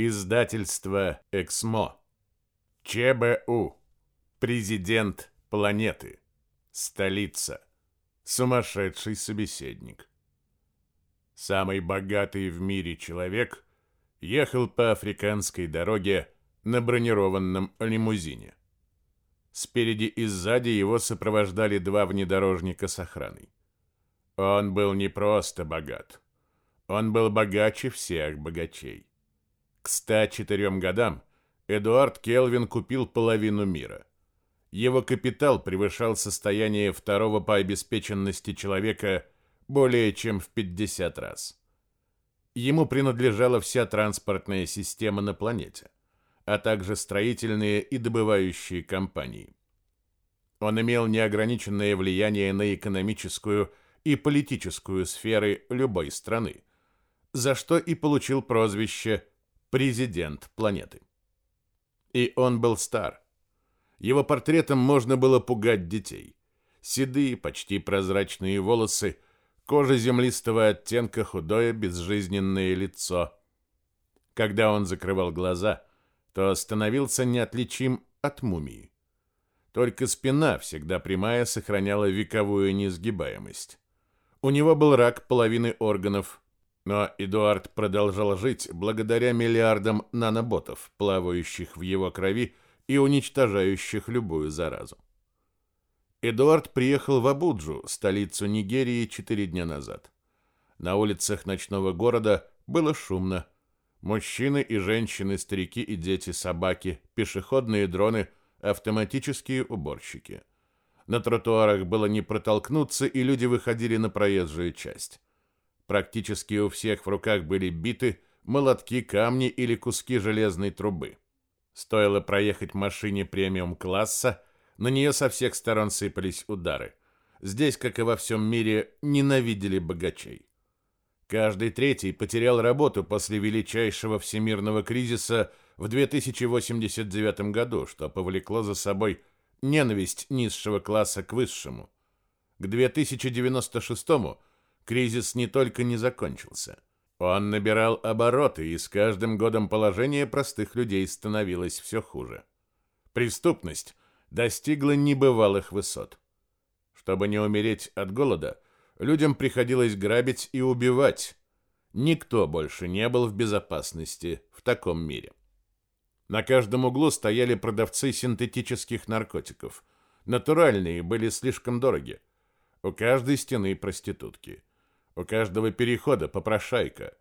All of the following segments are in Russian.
Издательство «Эксмо». ЧБУ. Президент планеты. Столица. Сумасшедший собеседник. Самый богатый в мире человек ехал по африканской дороге на бронированном лимузине. Спереди и сзади его сопровождали два внедорожника с охраной. Он был не просто богат. Он был богаче всех богачей. К 104 годам Эдуард Келвин купил половину мира. Его капитал превышал состояние второго по обеспеченности человека более чем в 50 раз. Ему принадлежала вся транспортная система на планете, а также строительные и добывающие компании. Он имел неограниченное влияние на экономическую и политическую сферы любой страны, за что и получил прозвище президент планеты. И он был стар. Его портретом можно было пугать детей. Седые, почти прозрачные волосы, кожа землистого оттенка, худое, безжизненное лицо. Когда он закрывал глаза, то становился неотличим от мумии. Только спина, всегда прямая, сохраняла вековую несгибаемость. У него был рак половины органов, но Эдуард продолжал жить благодаря миллиардам наноботов, плавающих в его крови и уничтожающих любую заразу. Эдуард приехал в Абуджу, столицу Нигерии, четыре дня назад. На улицах ночного города было шумно. Мужчины и женщины, старики и дети, собаки, пешеходные дроны, автоматические уборщики. На тротуарах было не протолкнуться, и люди выходили на проезжую часть. Практически у всех в руках были биты, молотки, камни или куски железной трубы. Стоило проехать машине премиум-класса, на нее со всех сторон сыпались удары. Здесь, как и во всем мире, ненавидели богачей. Каждый третий потерял работу после величайшего всемирного кризиса в 2089 году, что повлекло за собой ненависть низшего класса к высшему. К 2096 году кризис не только не закончился. Он набирал обороты, и с каждым годом положение простых людей становилось все хуже. Преступность достигла небывалых высот. Чтобы не умереть от голода, людям приходилось грабить и убивать. Никто больше не был в безопасности в таком мире. На каждом углу стояли продавцы синтетических наркотиков. Натуральные были слишком дороги. У каждой стены проститутки – у каждого перехода попрошайка,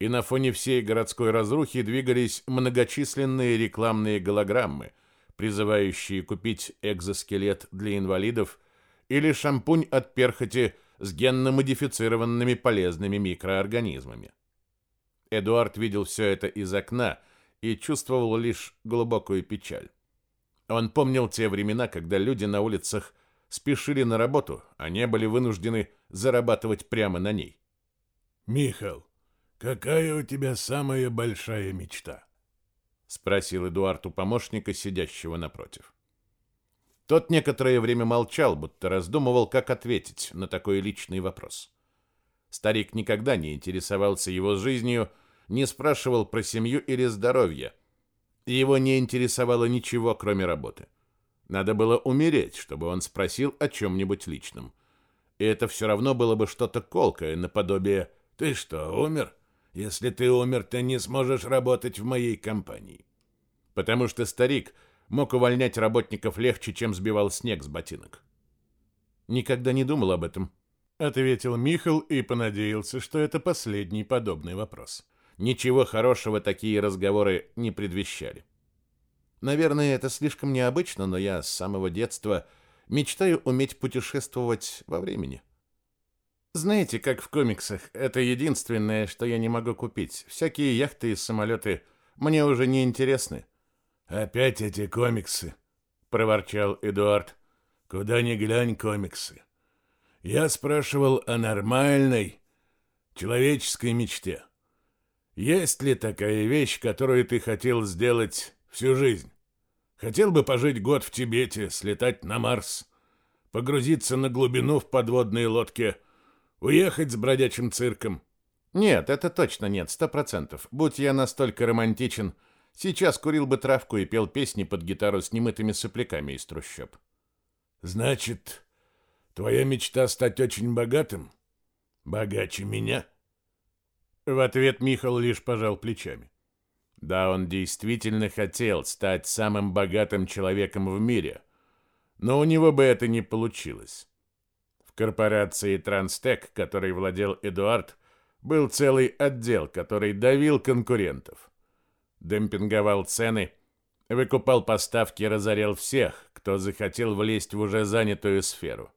и на фоне всей городской разрухи двигались многочисленные рекламные голограммы, призывающие купить экзоскелет для инвалидов или шампунь от перхоти с генно-модифицированными полезными микроорганизмами. Эдуард видел все это из окна и чувствовал лишь глубокую печаль. Он помнил те времена, когда люди на улицах спешили на работу, а не были вынуждены зарабатывать прямо на ней. «Михал, какая у тебя самая большая мечта?» — спросил Эдуард у помощника, сидящего напротив. Тот некоторое время молчал, будто раздумывал, как ответить на такой личный вопрос. Старик никогда не интересовался его жизнью, не спрашивал про семью или здоровье. Его не интересовало ничего, кроме работы. Надо было умереть, чтобы он спросил о чем-нибудь личном. И это все равно было бы что-то колкое, наподобие «Ты что, умер? Если ты умер, ты не сможешь работать в моей компании». Потому что старик мог увольнять работников легче, чем сбивал снег с ботинок. «Никогда не думал об этом», — ответил Михал и понадеялся, что это последний подобный вопрос. Ничего хорошего такие разговоры не предвещали. Наверное, это слишком необычно, но я с самого детства мечтаю уметь путешествовать во времени. Знаете, как в комиксах, это единственное, что я не могу купить. Всякие яхты и самолеты мне уже не интересны. Опять эти комиксы, проворчал Эдуард. Куда ни глянь комиксы. Я спрашивал о нормальной человеческой мечте. Есть ли такая вещь, которую ты хотел сделать всю жизнь? Хотел бы пожить год в Тибете, слетать на Марс, погрузиться на глубину в подводные лодки, уехать с бродячим цирком. Нет, это точно нет, сто процентов. Будь я настолько романтичен, сейчас курил бы травку и пел песни под гитару с немытыми сопляками из трущоб. Значит, твоя мечта стать очень богатым? Богаче меня? В ответ Михал лишь пожал плечами. Да, он действительно хотел стать самым богатым человеком в мире, но у него бы это не получилось. В корпорации Транстек, которой владел Эдуард, был целый отдел, который давил конкурентов. Демпинговал цены, выкупал поставки, разорял всех, кто захотел влезть в уже занятую сферу.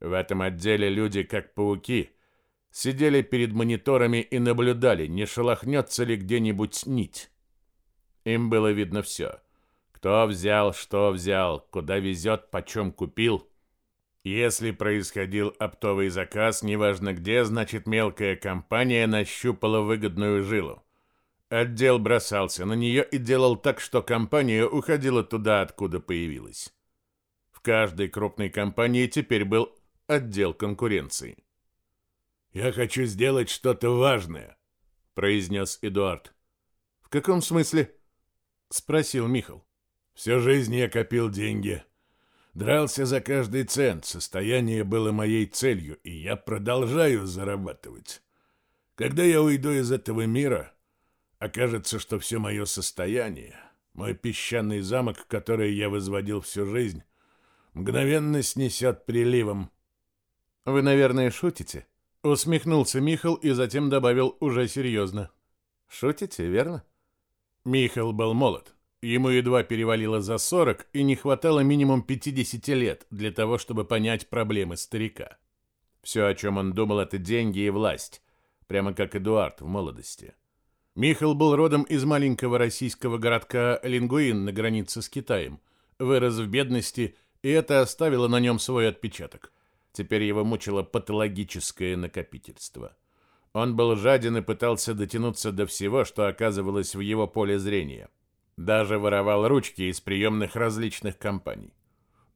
В этом отделе люди, как пауки, сидели перед мониторами и наблюдали, не шелохнется ли где-нибудь нить. Им было видно все. Кто взял, что взял, куда везет, почем купил – если происходил оптовый заказ, неважно где, значит мелкая компания нащупала выгодную жилу. Отдел бросался на нее и делал так, что компания уходила туда, откуда появилась. В каждой крупной компании теперь был отдел конкуренции. «Я хочу сделать что-то важное», — произнес Эдуард. «В каком смысле?» — спросил Михал. «Всю жизнь я копил деньги, Дрался за каждый цент, состояние было моей целью, и я продолжаю зарабатывать. Когда я уйду из этого мира, окажется, что все мое состояние, мой песчаный замок, который я возводил всю жизнь, мгновенно снесет приливом. «Вы, наверное, шутите?» — усмехнулся Михал и затем добавил уже серьезно. «Шутите, верно?» Михал был молод. Ему едва перевалило за 40 и не хватало минимум 50 лет для того, чтобы понять проблемы старика. Все, о чем он думал, это деньги и власть, прямо как Эдуард в молодости. Михал был родом из маленького российского городка Лингуин на границе с Китаем, вырос в бедности, и это оставило на нем свой отпечаток. Теперь его мучило патологическое накопительство. Он был жаден и пытался дотянуться до всего, что оказывалось в его поле зрения – даже воровал ручки из приемных различных компаний.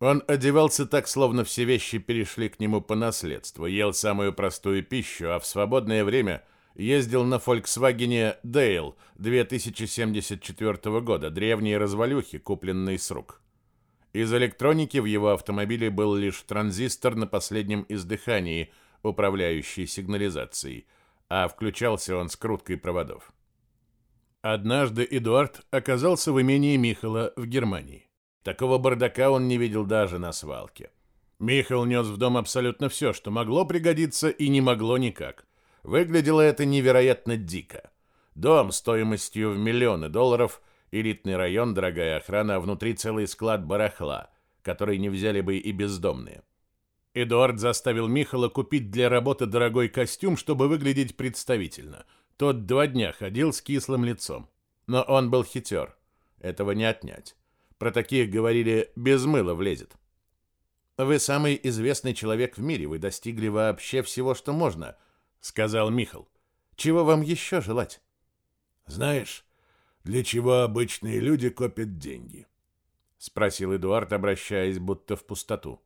Он одевался так, словно все вещи перешли к нему по наследству, ел самую простую пищу, а в свободное время ездил на Volkswagen Dale 2074 года, древние развалюхи, купленные с рук. Из электроники в его автомобиле был лишь транзистор на последнем издыхании, управляющий сигнализацией, а включался он скруткой проводов. Однажды Эдуард оказался в имении Михала в Германии. Такого бардака он не видел даже на свалке. Михал нес в дом абсолютно все, что могло пригодиться и не могло никак. Выглядело это невероятно дико. Дом стоимостью в миллионы долларов, элитный район, дорогая охрана, а внутри целый склад барахла, который не взяли бы и бездомные. Эдуард заставил Михала купить для работы дорогой костюм, чтобы выглядеть представительно – тот два дня ходил с кислым лицом. Но он был хитер. Этого не отнять. Про таких говорили «без мыла влезет». «Вы самый известный человек в мире, вы достигли вообще всего, что можно», — сказал Михал. «Чего вам еще желать?» «Знаешь, для чего обычные люди копят деньги?» — спросил Эдуард, обращаясь будто в пустоту.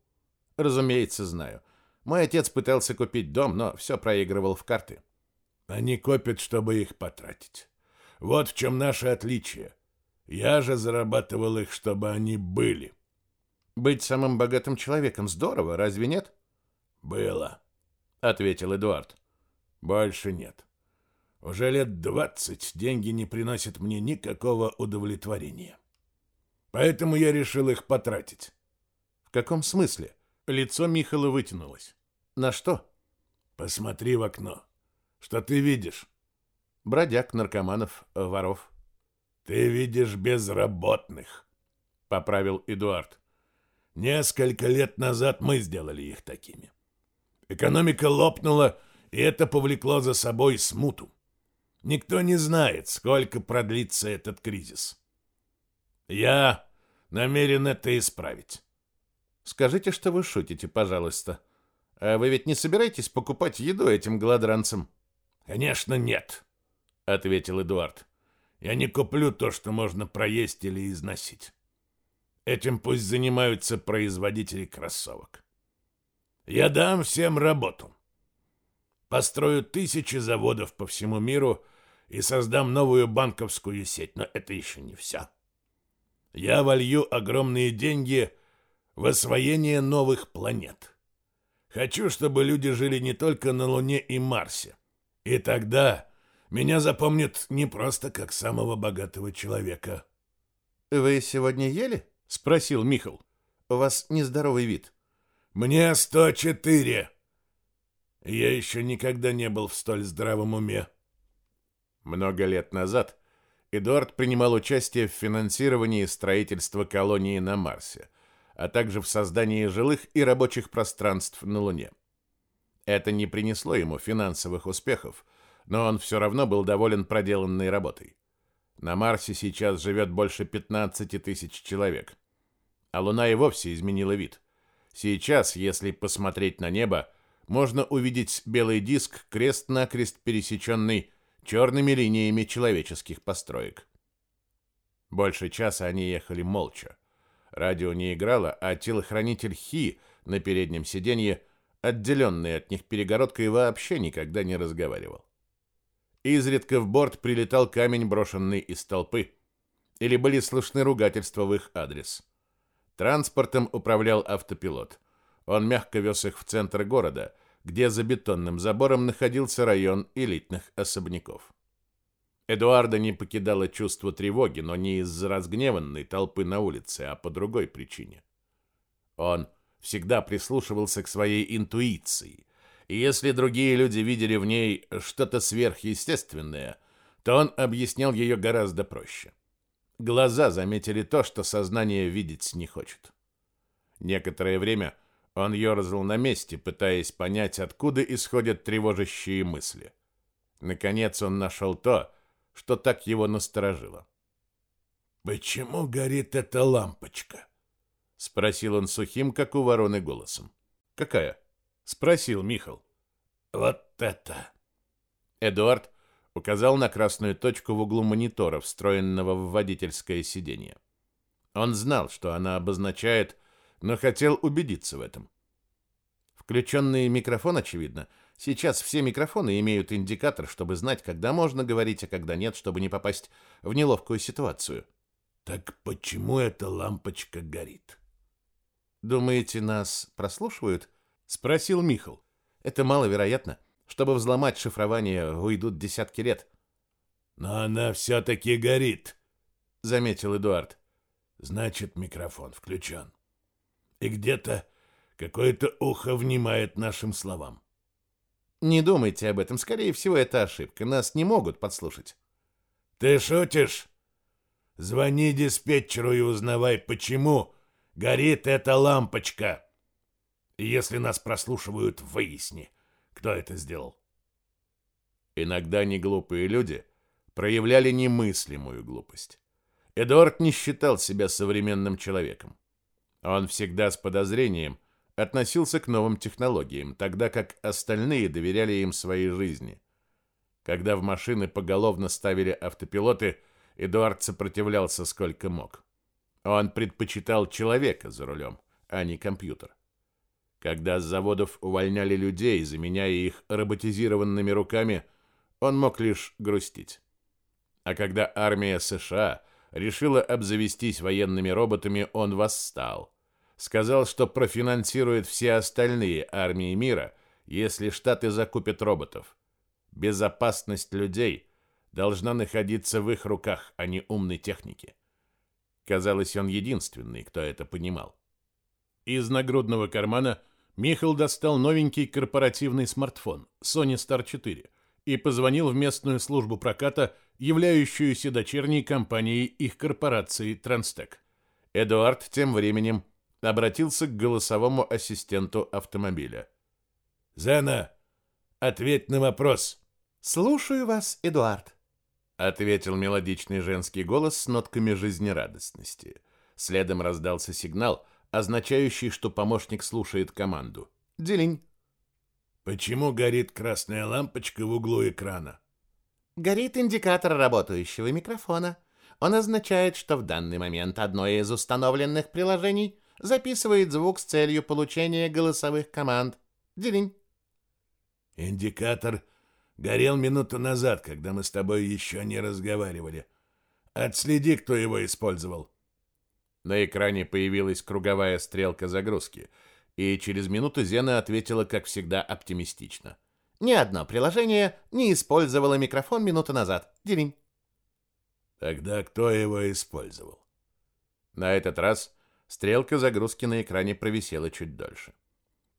«Разумеется, знаю. Мой отец пытался купить дом, но все проигрывал в карты». Они копят, чтобы их потратить. Вот в чем наше отличие. Я же зарабатывал их, чтобы они были. Быть самым богатым человеком здорово, разве нет? Было, ответил Эдуард. Больше нет. Уже лет двадцать деньги не приносят мне никакого удовлетворения. Поэтому я решил их потратить. В каком смысле? Лицо Михала вытянулось. На что? Посмотри в окно. Что ты видишь? Бродяг, наркоманов, воров. Ты видишь безработных, поправил Эдуард. Несколько лет назад мы сделали их такими. Экономика лопнула, и это повлекло за собой смуту. Никто не знает, сколько продлится этот кризис. Я намерен это исправить. Скажите, что вы шутите, пожалуйста. А вы ведь не собираетесь покупать еду этим голодранцам? Конечно, нет, ответил Эдуард. Я не куплю то, что можно проесть или износить. Этим пусть занимаются производители кроссовок. Я дам всем работу. построю тысячи заводов по всему миру и создам новую банковскую сеть, но это еще не все. Я волью огромные деньги в освоение новых планет. Хочу, чтобы люди жили не только на Луне и Марсе. И тогда меня запомнят не просто как самого богатого человека. «Вы сегодня ели?» — спросил Михал. «У вас нездоровый вид». «Мне 104. Я еще никогда не был в столь здравом уме». Много лет назад Эдуард принимал участие в финансировании строительства колонии на Марсе, а также в создании жилых и рабочих пространств на Луне. Это не принесло ему финансовых успехов, но он все равно был доволен проделанной работой. На Марсе сейчас живет больше 15 тысяч человек. А Луна и вовсе изменила вид. Сейчас, если посмотреть на небо, можно увидеть белый диск, крест-накрест пересеченный черными линиями человеческих построек. Больше часа они ехали молча. Радио не играло, а телохранитель Хи на переднем сиденье, отделенный от них перегородкой, вообще никогда не разговаривал. Изредка в борт прилетал камень, брошенный из толпы, или были слышны ругательства в их адрес. Транспортом управлял автопилот. Он мягко вез их в центр города, где за бетонным забором находился район элитных особняков. Эдуарда не покидало чувство тревоги, но не из-за разгневанной толпы на улице, а по другой причине. Он всегда прислушивался к своей интуиции, и если другие люди видели в ней что-то сверхъестественное, то он объяснял ее гораздо проще. Глаза заметили то, что сознание видеть не хочет. Некоторое время он ерзал на месте, пытаясь понять, откуда исходят тревожащие мысли. Наконец он нашел то, что так его насторожило. «Почему горит эта лампочка?» — спросил он сухим, как у вороны, голосом. «Какая?» — спросил Михал. «Вот это!» Эдуард указал на красную точку в углу монитора, встроенного в водительское сиденье. Он знал, что она обозначает но хотел убедиться в этом. Включенный микрофон, очевидно. Сейчас все микрофоны имеют индикатор, чтобы знать, когда можно говорить, а когда нет, чтобы не попасть в неловкую ситуацию. Так почему эта лампочка горит? Думаете, нас прослушивают? Спросил Михал. Это маловероятно. Чтобы взломать шифрование, уйдут десятки лет. Но она все-таки горит, заметил Эдуард. Значит, микрофон включен и где-то какое-то ухо внимает нашим словам. Не думайте об этом, скорее всего, это ошибка. Нас не могут подслушать. Ты шутишь? Звони диспетчеру и узнавай, почему горит эта лампочка. И если нас прослушивают, выясни, кто это сделал. Иногда неглупые люди проявляли немыслимую глупость. Эдуард не считал себя современным человеком. Он всегда с подозрением относился к новым технологиям, тогда как остальные доверяли им своей жизни. Когда в машины поголовно ставили автопилоты, Эдуард сопротивлялся сколько мог. Он предпочитал человека за рулем, а не компьютер. Когда с заводов увольняли людей, заменяя их роботизированными руками, он мог лишь грустить. А когда армия США решила обзавестись военными роботами, он восстал сказал, что профинансирует все остальные армии мира, если Штаты закупят роботов. Безопасность людей должна находиться в их руках, а не умной технике. Казалось, он единственный, кто это понимал. Из нагрудного кармана Михаил достал новенький корпоративный смартфон Sony Star 4 и позвонил в местную службу проката, являющуюся дочерней компанией их корпорации Транстек. Эдуард тем временем обратился к голосовому ассистенту автомобиля. «Зена, ответь на вопрос». «Слушаю вас, Эдуард», — ответил мелодичный женский голос с нотками жизнерадостности. Следом раздался сигнал, означающий, что помощник слушает команду. «Делень». «Почему горит красная лампочка в углу экрана?» «Горит индикатор работающего микрофона. Он означает, что в данный момент одно из установленных приложений записывает звук с целью получения голосовых команд. Делень. Индикатор горел минуту назад, когда мы с тобой еще не разговаривали. Отследи, кто его использовал. На экране появилась круговая стрелка загрузки, и через минуту Зена ответила, как всегда, оптимистично. Ни одно приложение не использовало микрофон минуту назад. Дерень. Тогда кто его использовал? На этот раз стрелка загрузки на экране провисела чуть дольше.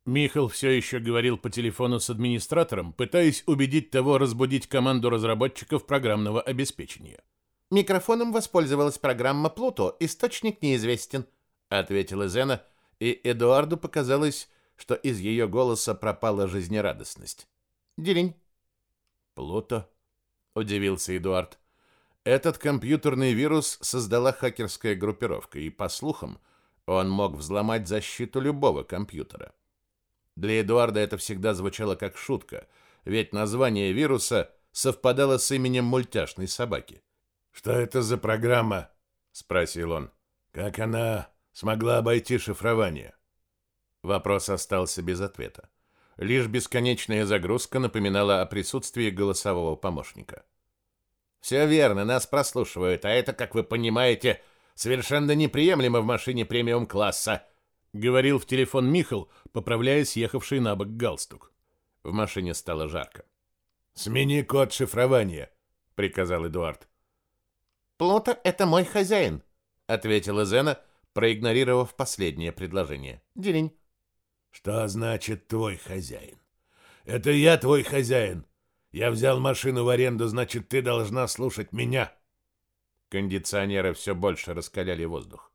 Михал все еще говорил по телефону с администратором, пытаясь убедить того разбудить команду разработчиков программного обеспечения. Микрофоном воспользовалась программа Плуто, источник неизвестен, ответила Зена, и Эдуарду показалось, что из ее голоса пропала жизнерадостность. Дерень. Плуто? удивился Эдуард. Этот компьютерный вирус создала хакерская группировка, и, по слухам, он мог взломать защиту любого компьютера. Для Эдуарда это всегда звучало как шутка, ведь название вируса совпадало с именем мультяшной собаки. «Что это за программа?» — спросил он. «Как она смогла обойти шифрование?» Вопрос остался без ответа. Лишь бесконечная загрузка напоминала о присутствии голосового помощника. Все верно, нас прослушивают, а это, как вы понимаете, совершенно неприемлемо в машине премиум-класса, говорил в телефон Михал, поправляя съехавший на бок галстук. В машине стало жарко. «Смени код шифрования», — приказал Эдуард. «Плута — это мой хозяин», — ответила Зена, проигнорировав последнее предложение. «День». «Что значит твой хозяин?» «Это я твой хозяин», я взял машину в аренду, значит, ты должна слушать меня. Кондиционеры все больше раскаляли воздух.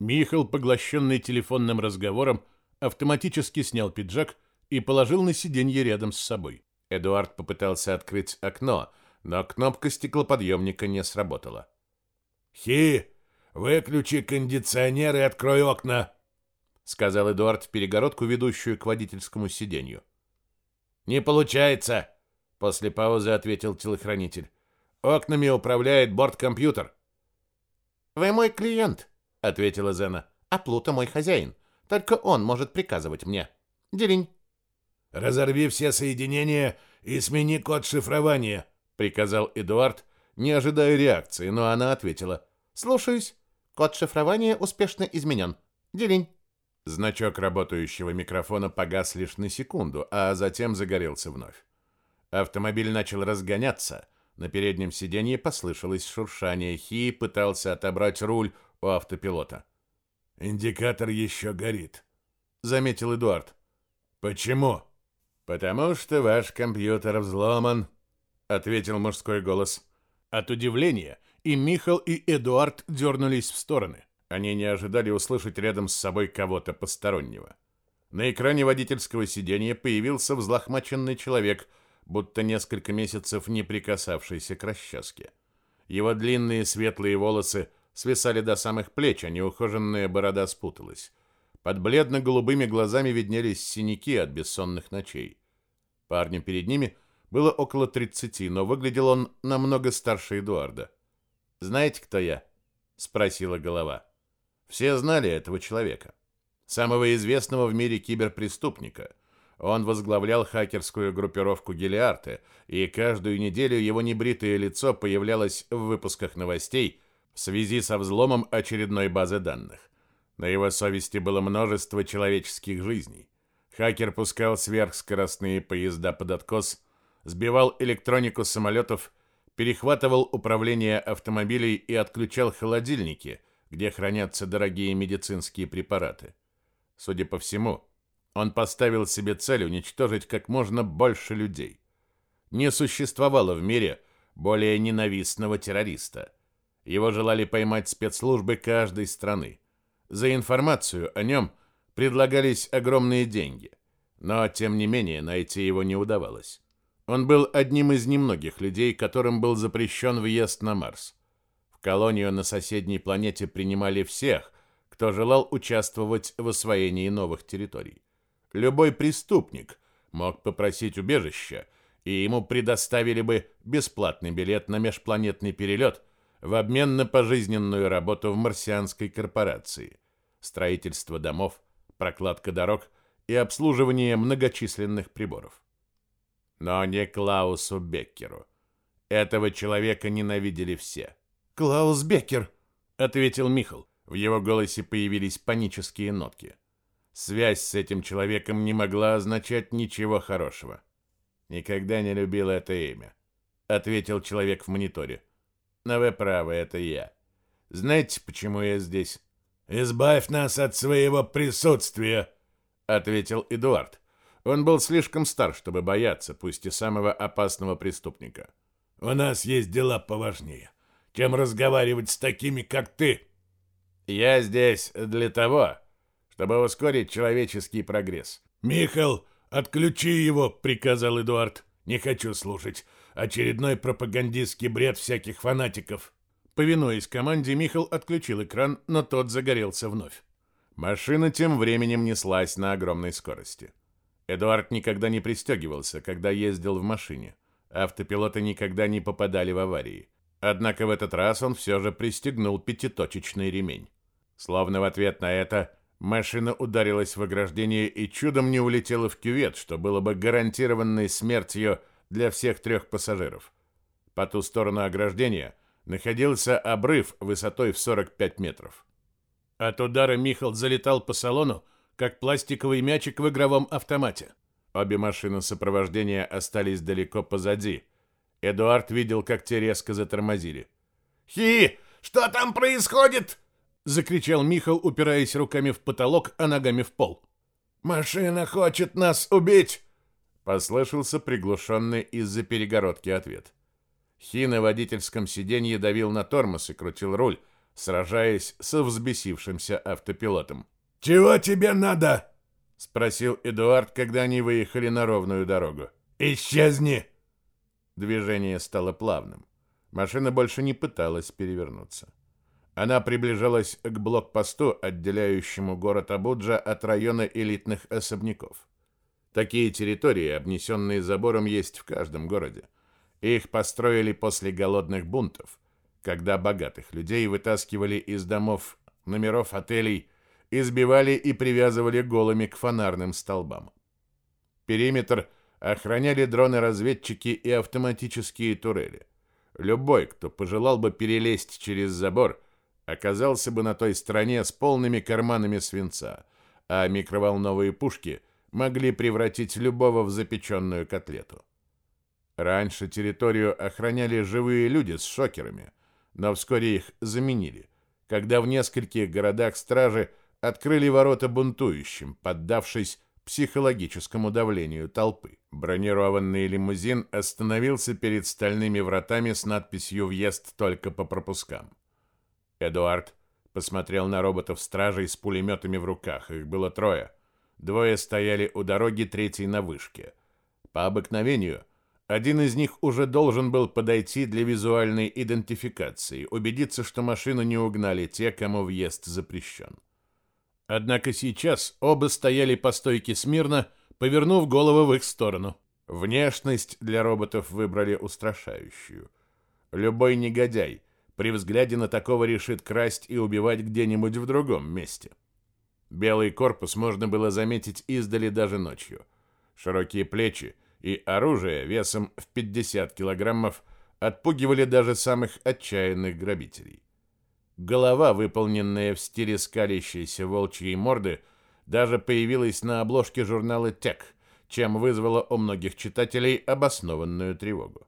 Михал, поглощенный телефонным разговором, автоматически снял пиджак и положил на сиденье рядом с собой. Эдуард попытался открыть окно, но кнопка стеклоподъемника не сработала. «Хи, выключи кондиционер и открой окна», — сказал Эдуард в перегородку, ведущую к водительскому сиденью. «Не получается», После паузы ответил телохранитель. Окнами управляет борт-компьютер. Вы мой клиент, ответила Зена. А Плута мой хозяин. Только он может приказывать мне. Дерень. Разорви все соединения и смени код шифрования, приказал Эдуард, не ожидая реакции, но она ответила: "Слушаюсь. Код шифрования успешно изменен. Дерень". Значок работающего микрофона погас лишь на секунду, а затем загорелся вновь. Автомобиль начал разгоняться. На переднем сиденье послышалось шуршание. Хи пытался отобрать руль у автопилота. «Индикатор еще горит», — заметил Эдуард. «Почему?» «Потому что ваш компьютер взломан», — ответил мужской голос. От удивления и Михал, и Эдуард дернулись в стороны. Они не ожидали услышать рядом с собой кого-то постороннего. На экране водительского сиденья появился взлохмаченный человек — будто несколько месяцев не прикасавшийся к расческе. Его длинные светлые волосы свисали до самых плеч, а неухоженная борода спуталась. Под бледно-голубыми глазами виднелись синяки от бессонных ночей. Парню перед ними было около тридцати, но выглядел он намного старше Эдуарда. «Знаете, кто я?» — спросила голова. Все знали этого человека. Самого известного в мире киберпреступника — он возглавлял хакерскую группировку Гелиарте, и каждую неделю его небритое лицо появлялось в выпусках новостей в связи со взломом очередной базы данных. На его совести было множество человеческих жизней. Хакер пускал сверхскоростные поезда под откос, сбивал электронику самолетов, перехватывал управление автомобилей и отключал холодильники, где хранятся дорогие медицинские препараты. Судя по всему, он поставил себе цель уничтожить как можно больше людей. Не существовало в мире более ненавистного террориста. Его желали поймать спецслужбы каждой страны. За информацию о нем предлагались огромные деньги. Но, тем не менее, найти его не удавалось. Он был одним из немногих людей, которым был запрещен въезд на Марс. В колонию на соседней планете принимали всех, кто желал участвовать в освоении новых территорий. Любой преступник мог попросить убежища, и ему предоставили бы бесплатный билет на межпланетный перелет в обмен на пожизненную работу в марсианской корпорации, строительство домов, прокладка дорог и обслуживание многочисленных приборов. но не Клаусу Беккеру. Этого человека ненавидели все. «Клаус Беккер», — ответил Михал. В его голосе появились панические нотки. Связь с этим человеком не могла означать ничего хорошего. Никогда не любил это имя, ответил человек в мониторе. Но вы правы, это я. Знаете, почему я здесь? Избавь нас от своего присутствия, ответил Эдуард. Он был слишком стар, чтобы бояться, пусть и самого опасного преступника. У нас есть дела поважнее, чем разговаривать с такими, как ты. Я здесь для того, чтобы ускорить человеческий прогресс. Михаил, отключи его, приказал Эдуард. Не хочу слушать очередной пропагандистский бред всяких фанатиков. Повинуясь команде, Михаил отключил экран, но тот загорелся вновь. Машина тем временем неслась на огромной скорости. Эдуард никогда не пристегивался, когда ездил в машине. Автопилоты никогда не попадали в аварии. Однако в этот раз он все же пристегнул пятиточечный ремень. Словно в ответ на это, машина ударилась в ограждение и чудом не улетела в кювет, что было бы гарантированной смертью для всех трех пассажиров. По ту сторону ограждения находился обрыв высотой в 45 метров. От удара Михал залетал по салону, как пластиковый мячик в игровом автомате. Обе машины сопровождения остались далеко позади. Эдуард видел, как те резко затормозили. «Хи! Что там происходит?» Закричал Михал, упираясь руками в потолок, а ногами в пол. «Машина хочет нас убить!» Послышался приглушенный из-за перегородки ответ. Хи на водительском сиденье давил на тормоз и крутил руль, сражаясь со взбесившимся автопилотом. «Чего тебе надо?» — спросил Эдуард, когда они выехали на ровную дорогу. «Исчезни!» Движение стало плавным. Машина больше не пыталась перевернуться. Она приближалась к блокпосту, отделяющему город Абуджа от района элитных особняков. Такие территории, обнесенные забором, есть в каждом городе. Их построили после голодных бунтов, когда богатых людей вытаскивали из домов, номеров отелей, избивали и привязывали голыми к фонарным столбам. Периметр охраняли дроны-разведчики и автоматические турели. Любой, кто пожелал бы перелезть через забор – оказался бы на той стороне с полными карманами свинца, а микроволновые пушки могли превратить любого в запеченную котлету. Раньше территорию охраняли живые люди с шокерами, но вскоре их заменили, когда в нескольких городах стражи открыли ворота бунтующим, поддавшись психологическому давлению толпы. Бронированный лимузин остановился перед стальными вратами с надписью «Въезд только по пропускам». Эдуард посмотрел на роботов-стражей с пулеметами в руках. Их было трое. Двое стояли у дороги, третий на вышке. По обыкновению, один из них уже должен был подойти для визуальной идентификации, убедиться, что машину не угнали те, кому въезд запрещен. Однако сейчас оба стояли по стойке смирно, повернув голову в их сторону. Внешность для роботов выбрали устрашающую. Любой негодяй, при взгляде на такого решит красть и убивать где-нибудь в другом месте. Белый корпус можно было заметить издали даже ночью. Широкие плечи и оружие весом в 50 килограммов отпугивали даже самых отчаянных грабителей. Голова, выполненная в стиле скалящейся волчьей морды, даже появилась на обложке журнала «Тек», чем вызвало у многих читателей обоснованную тревогу.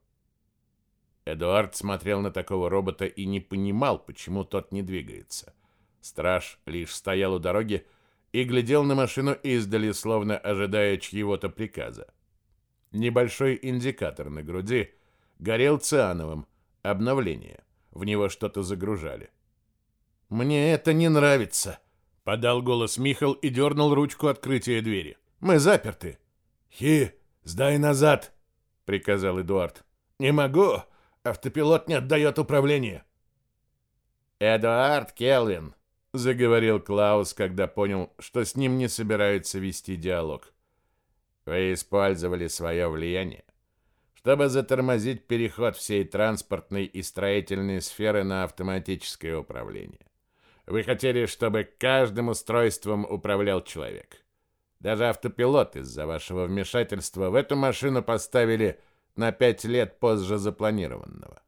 Эдуард смотрел на такого робота и не понимал, почему тот не двигается. Страж лишь стоял у дороги и глядел на машину издали, словно ожидая чьего-то приказа. Небольшой индикатор на груди горел циановым. Обновление. В него что-то загружали. «Мне это не нравится», — подал голос Михал и дернул ручку открытия двери. «Мы заперты». «Хи, сдай назад», — приказал Эдуард. «Не могу. Автопилот не отдает управление. «Эдуард Келвин», — заговорил Клаус, когда понял, что с ним не собираются вести диалог. «Вы использовали свое влияние, чтобы затормозить переход всей транспортной и строительной сферы на автоматическое управление. Вы хотели, чтобы каждым устройством управлял человек. Даже автопилот из-за вашего вмешательства в эту машину поставили на пять лет позже запланированного.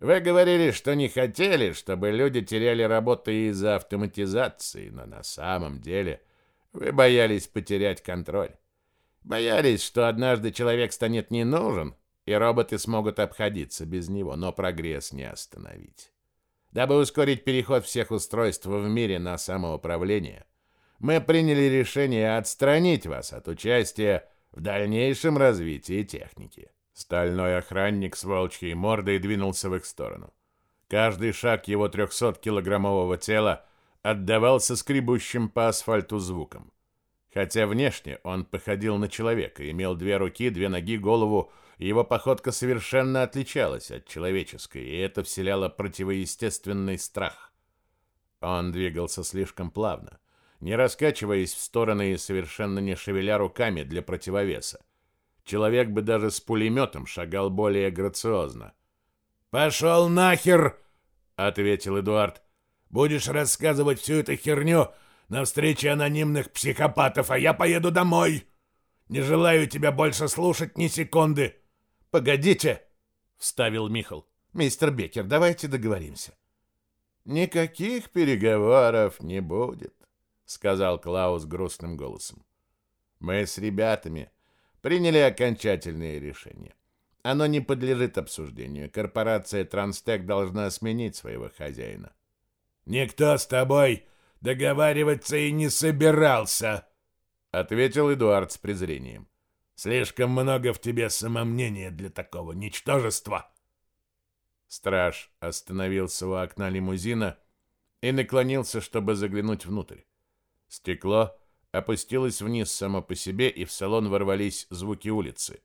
Вы говорили, что не хотели, чтобы люди теряли работу из-за автоматизации, но на самом деле вы боялись потерять контроль. Боялись, что однажды человек станет не нужен, и роботы смогут обходиться без него, но прогресс не остановить. Дабы ускорить переход всех устройств в мире на самоуправление, мы приняли решение отстранить вас от участия в дальнейшем развитии техники. Стальной охранник с волчьей мордой двинулся в их сторону. Каждый шаг его 300-килограммового тела отдавался скребущим по асфальту звуком. Хотя внешне он походил на человека, имел две руки, две ноги, голову, его походка совершенно отличалась от человеческой, и это вселяло противоестественный страх. Он двигался слишком плавно, не раскачиваясь в стороны и совершенно не шевеля руками для противовеса. Человек бы даже с пулеметом шагал более грациозно. «Пошел нахер!» — ответил Эдуард. «Будешь рассказывать всю эту херню на встрече анонимных психопатов, а я поеду домой. Не желаю тебя больше слушать ни секунды». «Погодите!» — вставил Михал. «Мистер Беккер, давайте договоримся». «Никаких переговоров не будет», — сказал Клаус грустным голосом. «Мы с ребятами приняли окончательное решение. Оно не подлежит обсуждению. Корпорация Транстек должна сменить своего хозяина. «Никто с тобой договариваться и не собирался», — ответил Эдуард с презрением. «Слишком много в тебе самомнения для такого ничтожества». Страж остановился у окна лимузина и наклонился, чтобы заглянуть внутрь. Стекло опустилась вниз само по себе, и в салон ворвались звуки улицы.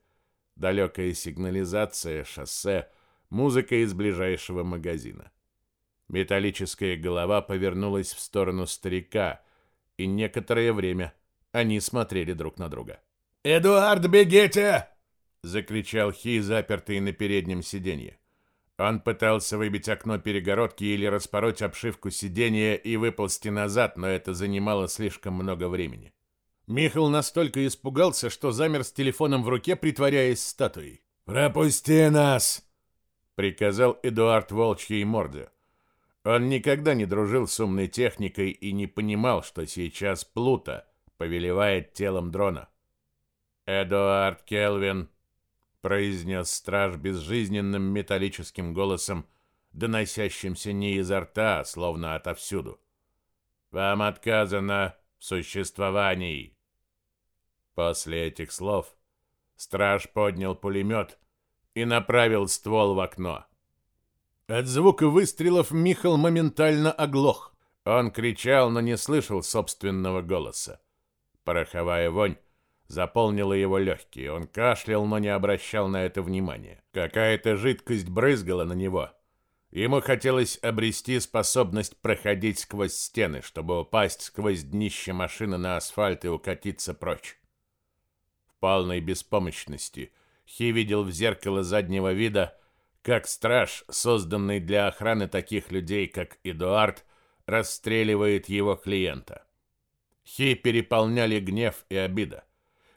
Далекая сигнализация, шоссе, музыка из ближайшего магазина. Металлическая голова повернулась в сторону старика, и некоторое время они смотрели друг на друга. «Эдуард, бегите!» — закричал Хи, запертый на переднем сиденье. Он пытался выбить окно перегородки или распороть обшивку сиденья и выползти назад, но это занимало слишком много времени. Михаил настолько испугался, что замер с телефоном в руке, притворяясь статуей. «Пропусти нас!» — приказал Эдуард волчьей морде. Он никогда не дружил с умной техникой и не понимал, что сейчас Плута повелевает телом дрона. «Эдуард Келвин», произнес страж безжизненным металлическим голосом, доносящимся не изо рта, словно отовсюду. Вам отказано в существовании. После этих слов страж поднял пулемет и направил ствол в окно. От звука выстрелов Михал моментально оглох. Он кричал, но не слышал собственного голоса. Пороховая вонь заполнила его легкие. Он кашлял, но не обращал на это внимания. Какая-то жидкость брызгала на него. Ему хотелось обрести способность проходить сквозь стены, чтобы упасть сквозь днище машины на асфальт и укатиться прочь. В полной беспомощности Хи видел в зеркало заднего вида, как страж, созданный для охраны таких людей, как Эдуард, расстреливает его клиента. Хи переполняли гнев и обида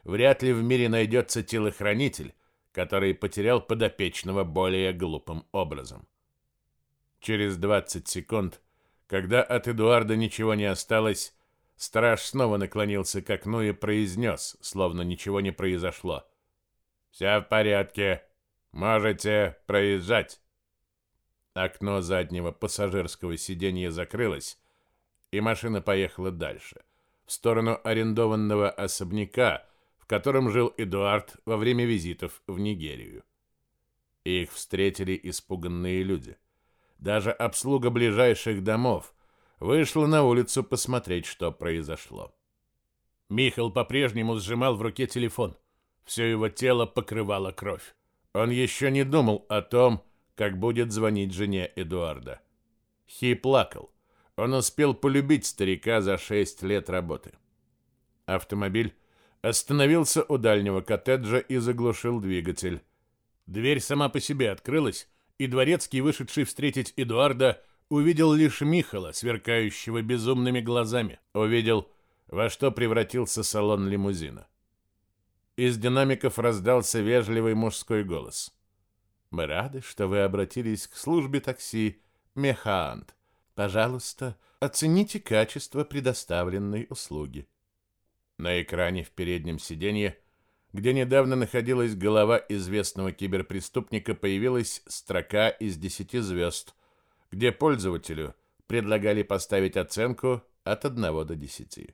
вряд ли в мире найдется телохранитель, который потерял подопечного более глупым образом. Через 20 секунд, когда от Эдуарда ничего не осталось, страж снова наклонился к окну и произнес, словно ничего не произошло. «Все в порядке. Можете проезжать». Окно заднего пассажирского сиденья закрылось, и машина поехала дальше, в сторону арендованного особняка, котором жил Эдуард во время визитов в Нигерию. Их встретили испуганные люди. Даже обслуга ближайших домов вышла на улицу посмотреть, что произошло. Михаил по-прежнему сжимал в руке телефон. Все его тело покрывало кровь. Он еще не думал о том, как будет звонить жене Эдуарда. Хи плакал. Он успел полюбить старика за шесть лет работы. Автомобиль остановился у дальнего коттеджа и заглушил двигатель. Дверь сама по себе открылась, и дворецкий, вышедший встретить Эдуарда, увидел лишь Михала, сверкающего безумными глазами. Увидел во что превратился салон лимузина. Из динамиков раздался вежливый мужской голос. «Мы рады, что вы обратились к службе такси Мехаант. Пожалуйста, оцените качество предоставленной услуги». На экране в переднем сиденье, где недавно находилась голова известного киберпреступника, появилась строка из 10 звезд, где пользователю предлагали поставить оценку от 1 до 10.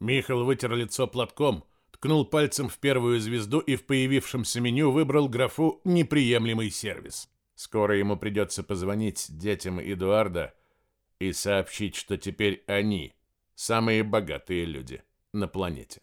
Михаил вытер лицо платком, ткнул пальцем в первую звезду и в появившемся меню выбрал графу «Неприемлемый сервис». Скоро ему придется позвонить детям Эдуарда и сообщить, что теперь они самые богатые люди на планете.